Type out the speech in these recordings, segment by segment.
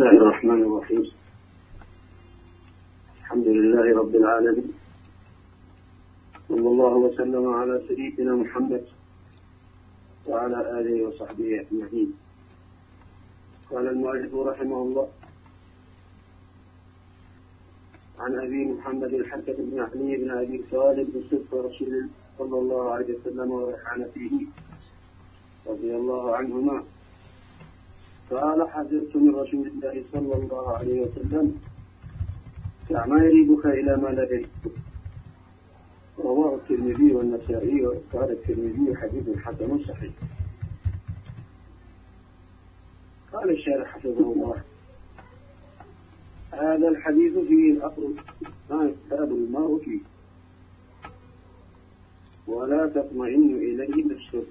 الله الرحمن الرحيم. الحمد لله رب العالمين. صلى الله وسلم على سيدنا محمد وعلى آله وصحبه أجمعين. قال المؤلف رحمه الله عن أبي محمد الحسن بن علي بن أبي طالب بصدق رسول صلى الله عليه وسلم وريحانته رضي الله عنهما قال حذرت من رسول الله صلى الله عليه وسلم دع ما يريبك إلى ما يريبك رواه الترمذي والنسائي وقال الترمذي حديث حسن صحيح. قال الشارح حفظه الله. هذا الحديث فيه الأمر ما يكتاب المرء فيه. ولا تطمئن إليه نفسه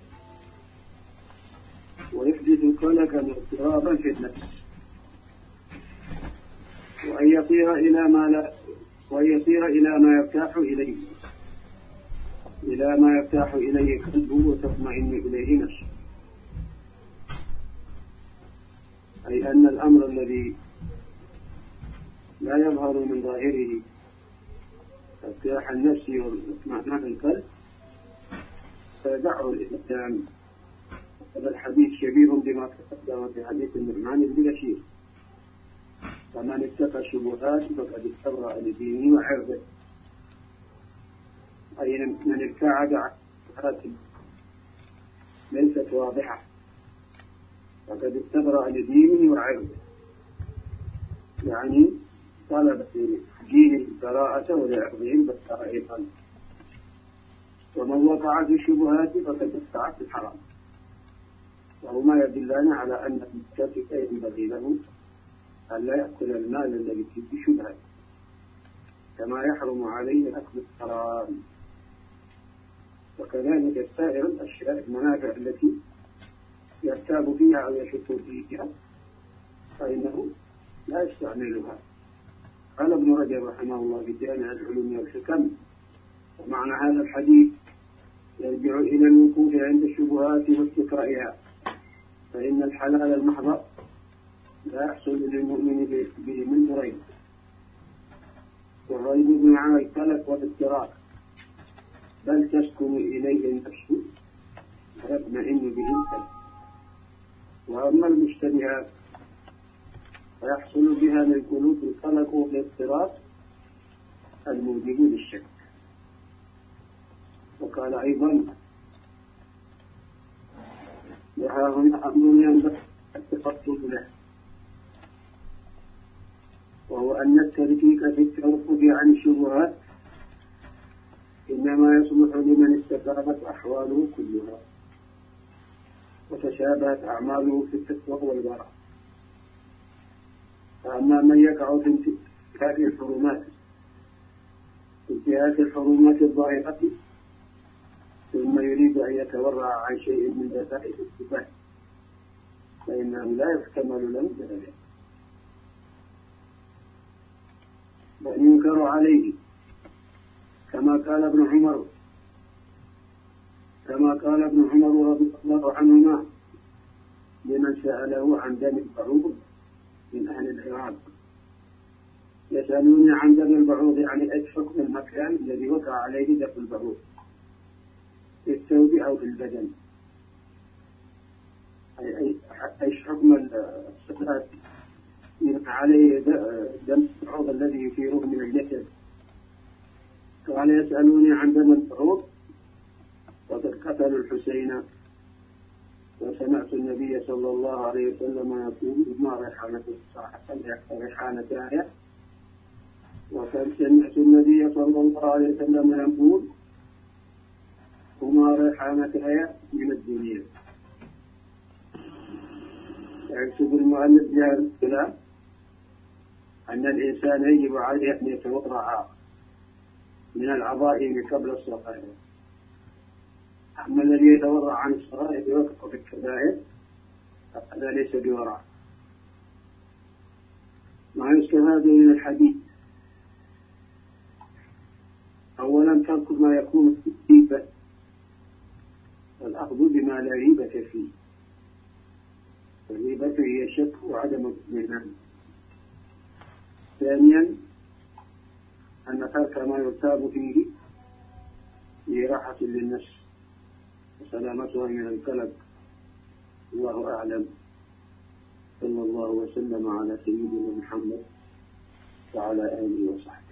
قلقا اضطرابا في النفس. وأن يطير إلى ما لا وأن يطير إلى ما يرتاح إليه. إلى ما يرتاح إليه قلبه وتطمئن إليه نفسه. أي أن الأمر الذي لا يظهر من ظاهره ارتياح النفس واطمئنان القلب فيدعه الإنسان هذا الحديث شبيه بما تقدم في حديث النعمان بن بشير. فمن اتقى الشبهات فقد استبرأ لدينه وعرضه. أي من ابتعد عن ليست واضحة. فقد استبرأ لدينه وعرضه. يعني طلب البراءة ولعرضه البراءة أيضا ومن وقع في الشبهات فقد استعد في الحرام. وهما يدلان على أن المتكفف ينبغي له أن لا يأكل المال الذي فيه شبهة كما يحرم عليه أكل الحرام وكذلك سائر الأشياء المنافع التي يرتاب فيها أو يشك فيها فإنه لا يستعملها. قال ابن رجب رحمه الله في جامع العلوم والحكم ومعنى هذا الحديث يرجع إلى الوقوف عند الشبهات واستقرائها. فإن الحلال المحض لا يحصل للمؤمن به من ريب والريب بمعنى القلق والاضطراب بل تسكن إليه النفس ويطمئن به القلب. وأما المشتبهات فيحصل بها من قلوب القلق والاضطراب الموجب للشك. وقال أيضا ينبغي التفطن له وهو أن التركيك في التوقف عن الشبهات. إنما يصلح لمن استقامت أحواله كلها. وتشابهت أعماله في التقوى والبراء فأما من يقع في انتهاك الحرمات انتهاك الحرمات الظاهرة ثم يريد أن يتورع عن شيء من دفائع الاتباع فإنه لا يحتمل ذلك بل ينكر عليه كما قال ابن عمر كما قال ابن عمر رضي الله عنهما لمن سأله عن دم البعوض من أهل العراق. يسألوني عن دم البعوض يعني إيش حكم المكان الذي وقع عليه دم البعوض في الثوب أو في البدن. إيش حكم الصفات عليه دم البعوض الذي يثيره من الجسد قال يسألوني عن دم البعوض وقد قتلوا الحسين. وسمعت النبي صلى الله عليه وسلم يقول ما آية وقد سمعت النبي صلى الله عليه وسلم يقول هما ريحانة آية من الدنيا. يقصد المؤلف الكلام أن الإنسان يجب عليه أن يتوضأ من العظائم قبل الصلاة. أما الذي يتورع عن الصلاة يوقف في الكبائر فهذا ليس بورع ما يستفاد من الحديث؟ أولا ترك ما يكون في الريبة والأخذ بما لا ريبة فيه. الريبة هي الشك وعدم الاطمئنان ثانيا أن ترك ما يرتاب فيه لراحة للنفس وسلامتها من القلق الله أعلم. صلى الله وسلم على سيدنا محمد وعلى آله وصحبه.